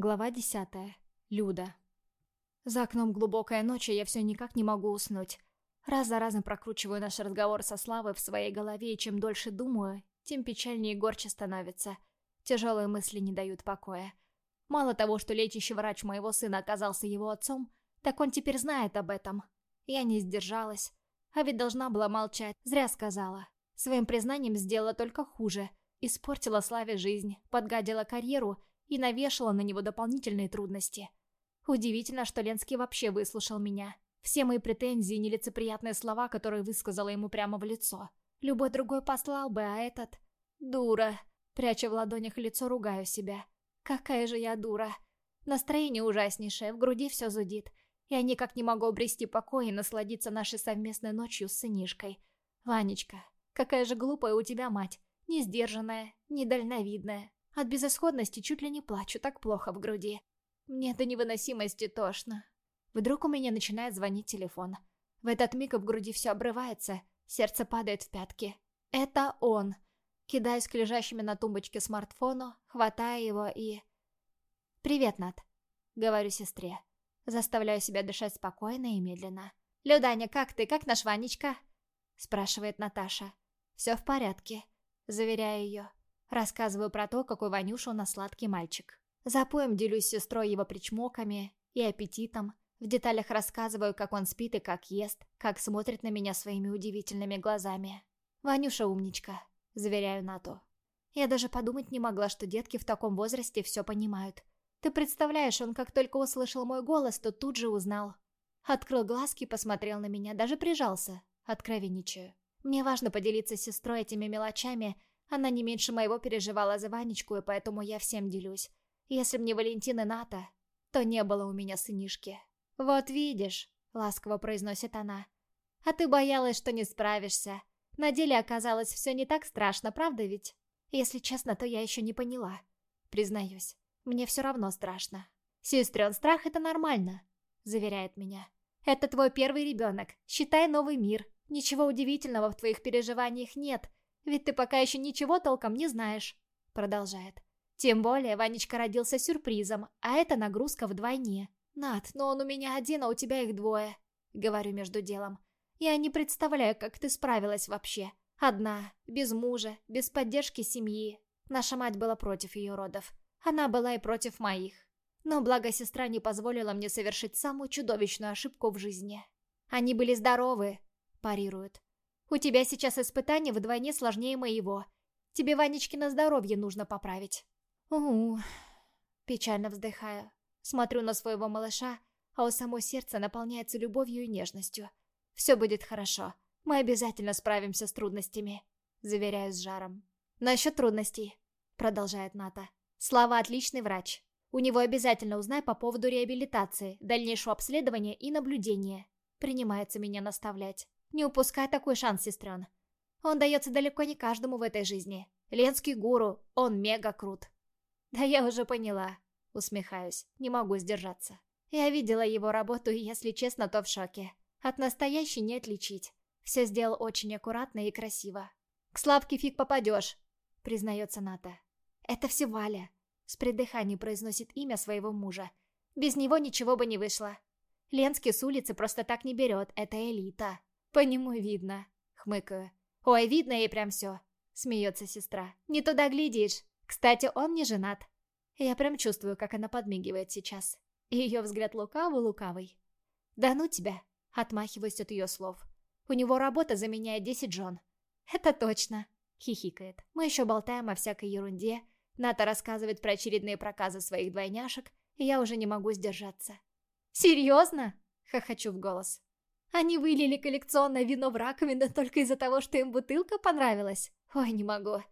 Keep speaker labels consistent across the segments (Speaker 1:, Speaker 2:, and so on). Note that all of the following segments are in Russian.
Speaker 1: Глава десятая. Люда. За окном глубокая ночь, и я все никак не могу уснуть. Раз за разом прокручиваю наш разговор со Славой в своей голове, и чем дольше думаю, тем печальнее и горче становится. Тяжелые мысли не дают покоя. Мало того, что лечащий врач моего сына оказался его отцом, так он теперь знает об этом. Я не сдержалась. А ведь должна была молчать, зря сказала. Своим признанием сделала только хуже. Испортила Славе жизнь, подгадила карьеру и навешала на него дополнительные трудности. Удивительно, что Ленский вообще выслушал меня. Все мои претензии и нелицеприятные слова, которые высказала ему прямо в лицо. Любой другой послал бы, а этот... Дура. Пряча в ладонях лицо, ругаю себя. Какая же я дура. Настроение ужаснейшее, в груди все зудит. Я никак не могу обрести покой и насладиться нашей совместной ночью с сынишкой. Ванечка, какая же глупая у тебя мать. Несдержанная, недальновидная, от безысходности чуть ли не плачу, так плохо в груди. Мне до невыносимости тошно. Вдруг у меня начинает звонить телефон. В этот миг в груди все обрывается, сердце падает в пятки. Это он. Кидаюсь к лежащими на тумбочке смартфону, хватаю его и... «Привет, Над», — говорю сестре. Заставляю себя дышать спокойно и медленно. «Люданя, как ты? Как наш Ванечка?» — спрашивает Наташа. «Все в порядке», — заверяю ее. Рассказываю про то, какой Ванюша у нас сладкий мальчик. Запоем делюсь с сестрой его причмоками и аппетитом. В деталях рассказываю, как он спит и как ест, как смотрит на меня своими удивительными глазами. «Ванюша умничка», — заверяю Нату. Я даже подумать не могла, что детки в таком возрасте все понимают. Ты представляешь, он как только услышал мой голос, то тут же узнал. Открыл глазки, посмотрел на меня, даже прижался. Откровенничаю. Мне важно поделиться с сестрой этими мелочами, она не меньше моего переживала за Ванечку, и поэтому я всем делюсь. Если б не Валентин и Ната, то не было у меня сынишки. «Вот видишь», — ласково произносит она. «А ты боялась, что не справишься. На деле оказалось все не так страшно, правда ведь? Если честно, то я еще не поняла. Признаюсь, мне все равно страшно». «Сестрен, страх — это нормально», — заверяет меня. «Это твой первый ребенок. Считай новый мир. Ничего удивительного в твоих переживаниях нет. Ведь ты пока еще ничего толком не знаешь», — продолжает. «Тем более Ванечка родился сюрпризом, а это нагрузка вдвойне. Над, но он у меня один, а у тебя их двое», — говорю между делом. «Я не представляю, как ты справилась вообще. Одна, без мужа, без поддержки семьи. Наша мать была против ее родов. Она была и против моих. Но благо сестра не позволила мне совершить самую чудовищную ошибку в жизни. Они были здоровы, парируют. У тебя сейчас испытание вдвойне сложнее моего. Тебе Ванечкино здоровье нужно поправить. Угу. Печально вздыхаю. Смотрю на своего малыша, а у самого сердца наполняется любовью и нежностью. Все будет хорошо. Мы обязательно справимся с трудностями. Заверяю с жаром. Насчет трудностей, продолжает Ната. Слава отличный врач. У него обязательно узнай по поводу реабилитации, дальнейшего обследования и наблюдения. Принимается меня наставлять. Не упускай такой шанс, сестрен. Он дается далеко не каждому в этой жизни. Ленский гуру, он мега крут. Да я уже поняла. Усмехаюсь, не могу сдержаться. Я видела его работу и, если честно, то в шоке. От настоящей не отличить. Все сделал очень аккуратно и красиво. «К Славке фиг попадешь», — признается Ната. «Это все Валя», — с придыханием произносит имя своего мужа. «Без него ничего бы не вышло. Ленский с улицы просто так не берет, это элита». «По нему видно», — хмыкаю. «Ой, видно ей прям все», — смеется сестра. «Не туда глядишь. Кстати, он не женат». Я прям чувствую, как она подмигивает сейчас. Ее взгляд лукавый-лукавый. «Да ну тебя!» — отмахиваюсь от ее слов. «У него работа заменяет десять жен». «Это точно!» — хихикает. Мы еще болтаем о всякой ерунде. Ната рассказывает про очередные проказы своих двойняшек, и я уже не могу сдержаться. «Серьезно?» — хохочу в голос. Они вылили коллекционное вино в раковину только из-за того, что им бутылка понравилась. Ой, не могу.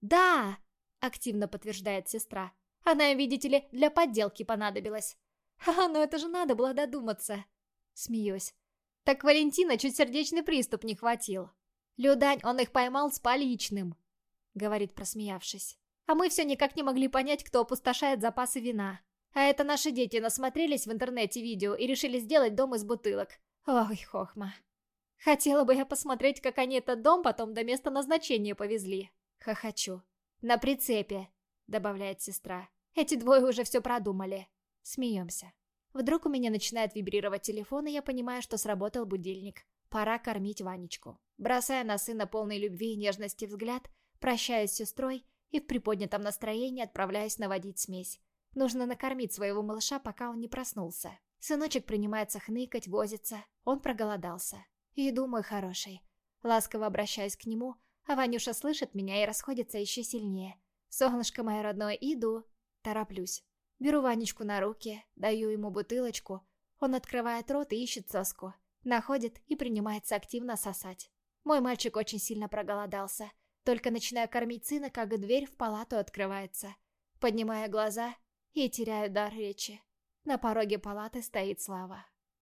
Speaker 1: Да, активно подтверждает сестра. Она им, видите ли, для подделки понадобилась. А, ну это же надо было додуматься. Смеюсь. Так Валентина чуть сердечный приступ не хватил. Людань, он их поймал с поличным, говорит, просмеявшись. А мы все никак не могли понять, кто опустошает запасы вина. А это наши дети насмотрелись в интернете видео и решили сделать дом из бутылок. Ой, хохма. Хотела бы я посмотреть, как они этот дом потом до места назначения повезли. Хохочу. На прицепе, добавляет сестра. Эти двое уже все продумали. Смеемся. Вдруг у меня начинает вибрировать телефон, и я понимаю, что сработал будильник. Пора кормить Ванечку. Бросая на сына полный любви и нежности взгляд, прощаюсь с сестрой и в приподнятом настроении отправляюсь наводить смесь. Нужно накормить своего малыша, пока он не проснулся. Сыночек принимается хныкать, возиться. Он проголодался. И думаю, хороший. Ласково обращаюсь к нему, а Ванюша слышит меня и расходится еще сильнее. Солнышко мое родное, иду. Тороплюсь. Беру Ванечку на руки, даю ему бутылочку. Он открывает рот и ищет соску. Находит и принимается активно сосать. Мой мальчик очень сильно проголодался. Только начинаю кормить сына, как дверь в палату открывается. Поднимаю глаза и теряю дар речи. На пороге палаты стоит Слава.